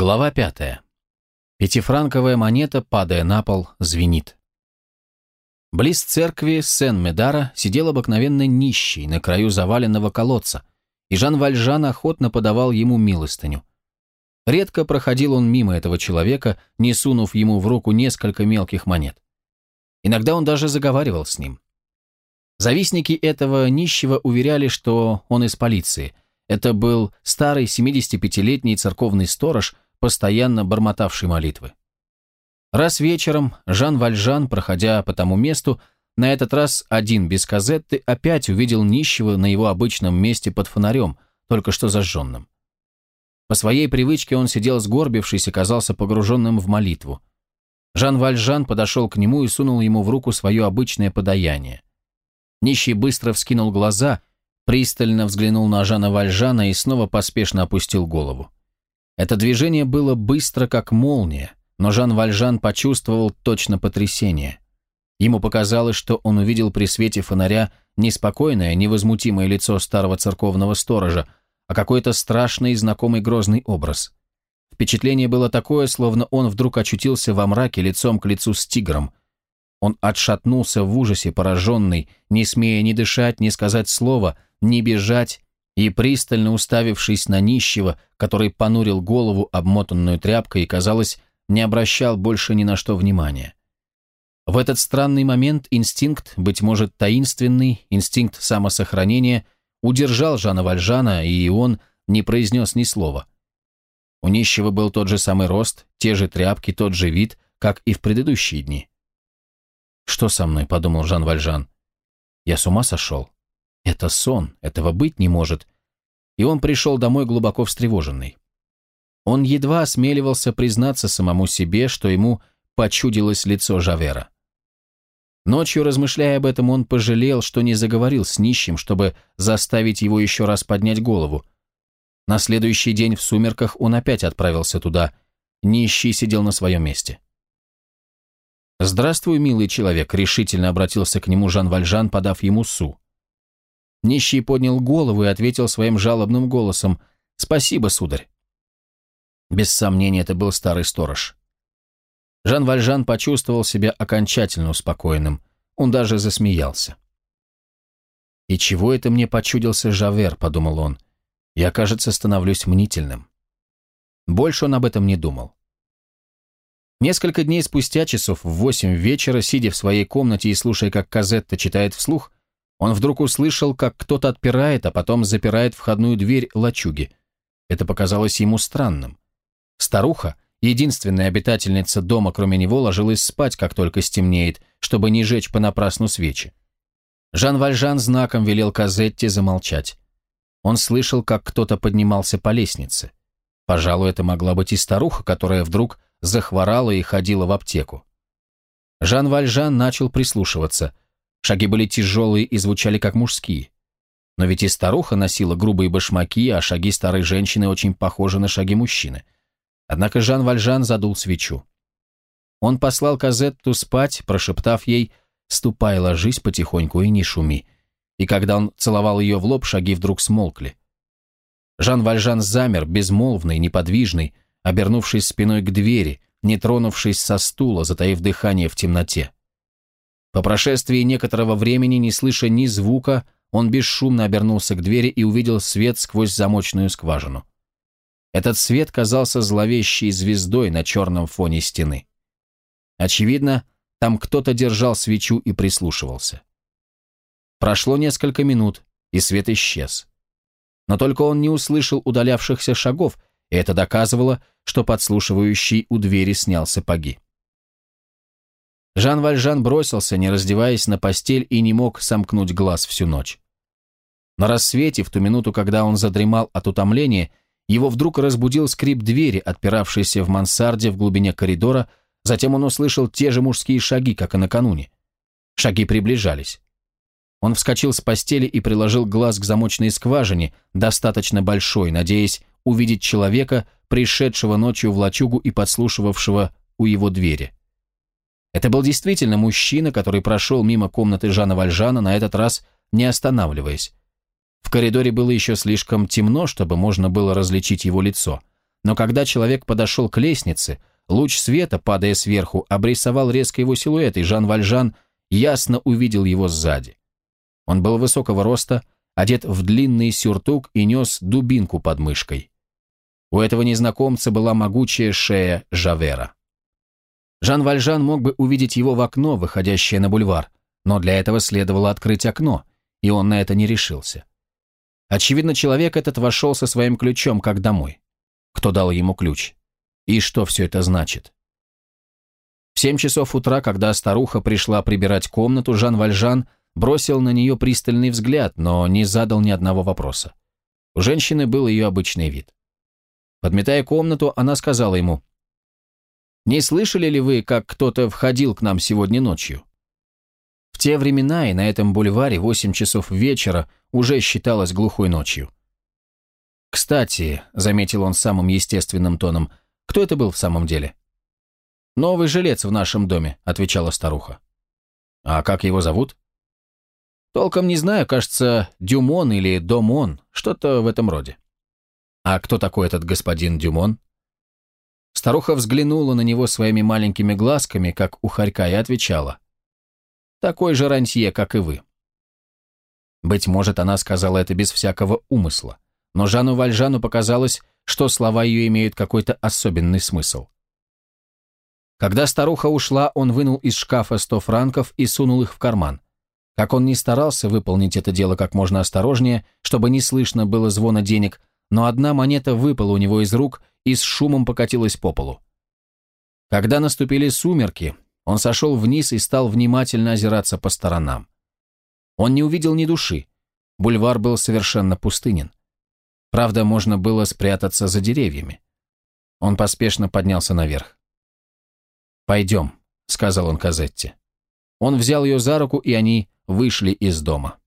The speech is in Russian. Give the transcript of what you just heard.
Глава пятая. Пятифранковая монета, падая на пол, звенит. Близ церкви Сен-Медара сидел обыкновенно нищий на краю заваленного колодца, и Жан Вальжан охотно подавал ему милостыню. Редко проходил он мимо этого человека, не сунув ему в руку несколько мелких монет. Иногда он даже заговаривал с ним. Завистники этого нищего уверяли, что он из полиции – это был старый 75-летний церковный сторож, постоянно бормотавший молитвы. Раз вечером Жан Вальжан, проходя по тому месту, на этот раз один без казетты, опять увидел нищего на его обычном месте под фонарем, только что зажженным. По своей привычке он сидел сгорбившись и казался погруженным в молитву. Жан Вальжан подошел к нему и сунул ему в руку свое обычное подаяние. Нищий быстро вскинул глаза пристально взглянул на Жана Вальжана и снова поспешно опустил голову. Это движение было быстро, как молния, но Жан Вальжан почувствовал точно потрясение. Ему показалось, что он увидел при свете фонаря неспокойное, невозмутимое лицо старого церковного сторожа, а какой-то страшный и знакомый грозный образ. Впечатление было такое, словно он вдруг очутился во мраке лицом к лицу с тигром. Он отшатнулся в ужасе, пораженный, не смея ни дышать, ни сказать слова – не бежать, и, пристально уставившись на нищего, который понурил голову, обмотанную тряпкой, и, казалось, не обращал больше ни на что внимания. В этот странный момент инстинкт, быть может, таинственный, инстинкт самосохранения, удержал Жана Вальжана, и он не произнес ни слова. У нищего был тот же самый рост, те же тряпки, тот же вид, как и в предыдущие дни. «Что со мной?» — подумал Жан Вальжан. «Я с ума сошел?» Это сон, этого быть не может. И он пришел домой глубоко встревоженный. Он едва осмеливался признаться самому себе, что ему почудилось лицо Жавера. Ночью, размышляя об этом, он пожалел, что не заговорил с нищим, чтобы заставить его еще раз поднять голову. На следующий день в сумерках он опять отправился туда. Нищий сидел на своем месте. «Здравствуй, милый человек», — решительно обратился к нему Жан Вальжан, подав ему су. Нищий поднял голову и ответил своим жалобным голосом «Спасибо, сударь». Без сомнения, это был старый сторож. Жан Вальжан почувствовал себя окончательно успокоенным. Он даже засмеялся. «И чего это мне почудился Жавер?» – подумал он. «Я, кажется, становлюсь мнительным». Больше он об этом не думал. Несколько дней спустя, часов в восемь вечера, сидя в своей комнате и слушая, как Казетта читает вслух, он вдруг услышал, как кто-то отпирает, а потом запирает входную дверь лачуги. Это показалось ему странным. Старуха, единственная обитательница дома, кроме него, ложилась спать, как только стемнеет, чтобы не жечь понапрасну свечи. Жан Вальжан знаком велел Казетте замолчать. Он слышал, как кто-то поднимался по лестнице. Пожалуй, это могла быть и старуха, которая вдруг захворала и ходила в аптеку. Жан Вальжан начал прислушиваться – Шаги были тяжелые и звучали как мужские. Но ведь и старуха носила грубые башмаки, а шаги старой женщины очень похожи на шаги мужчины. Однако Жан Вальжан задул свечу. Он послал Казетту спать, прошептав ей «Ступай, ложись потихоньку и не шуми». И когда он целовал ее в лоб, шаги вдруг смолкли. Жан Вальжан замер, безмолвный, неподвижный, обернувшись спиной к двери, не тронувшись со стула, затаив дыхание в темноте. По прошествии некоторого времени, не слыша ни звука, он бесшумно обернулся к двери и увидел свет сквозь замочную скважину. Этот свет казался зловещей звездой на черном фоне стены. Очевидно, там кто-то держал свечу и прислушивался. Прошло несколько минут, и свет исчез. Но только он не услышал удалявшихся шагов, и это доказывало, что подслушивающий у двери снял сапоги. Жан Вальжан бросился, не раздеваясь, на постель и не мог сомкнуть глаз всю ночь. На рассвете, в ту минуту, когда он задремал от утомления, его вдруг разбудил скрип двери, отпиравшейся в мансарде в глубине коридора, затем он услышал те же мужские шаги, как и накануне. Шаги приближались. Он вскочил с постели и приложил глаз к замочной скважине, достаточно большой, надеясь увидеть человека, пришедшего ночью в лачугу и подслушивавшего у его двери. Это был действительно мужчина, который прошел мимо комнаты Жана Вальжана, на этот раз не останавливаясь. В коридоре было еще слишком темно, чтобы можно было различить его лицо. Но когда человек подошел к лестнице, луч света, падая сверху, обрисовал резко его силуэт, и Жан Вальжан ясно увидел его сзади. Он был высокого роста, одет в длинный сюртук и нес дубинку под мышкой. У этого незнакомца была могучая шея Жавера. Жан Вальжан мог бы увидеть его в окно, выходящее на бульвар, но для этого следовало открыть окно, и он на это не решился. Очевидно, человек этот вошел со своим ключом как домой. Кто дал ему ключ? И что все это значит? В семь часов утра, когда старуха пришла прибирать комнату, Жан Вальжан бросил на нее пристальный взгляд, но не задал ни одного вопроса. У женщины был ее обычный вид. Подметая комнату, она сказала ему, «Не слышали ли вы, как кто-то входил к нам сегодня ночью?» В те времена и на этом бульваре 8 часов вечера уже считалось глухой ночью. «Кстати», — заметил он самым естественным тоном, — «кто это был в самом деле?» «Новый жилец в нашем доме», — отвечала старуха. «А как его зовут?» «Толком не знаю, кажется, Дюмон или Домон, что-то в этом роде». «А кто такой этот господин Дюмон?» Старуха взглянула на него своими маленькими глазками, как у хорька, и отвечала. «Такой же рантье, как и вы». Быть может, она сказала это без всякого умысла, но Жану Вальжану показалось, что слова ее имеют какой-то особенный смысл. Когда старуха ушла, он вынул из шкафа сто франков и сунул их в карман. Как он не старался выполнить это дело как можно осторожнее, чтобы не слышно было звона денег, но одна монета выпала у него из рук и с шумом покатилась по полу. Когда наступили сумерки, он сошел вниз и стал внимательно озираться по сторонам. Он не увидел ни души. Бульвар был совершенно пустынен. Правда, можно было спрятаться за деревьями. Он поспешно поднялся наверх. «Пойдем», — сказал он Казетте. Он взял ее за руку, и они вышли из дома.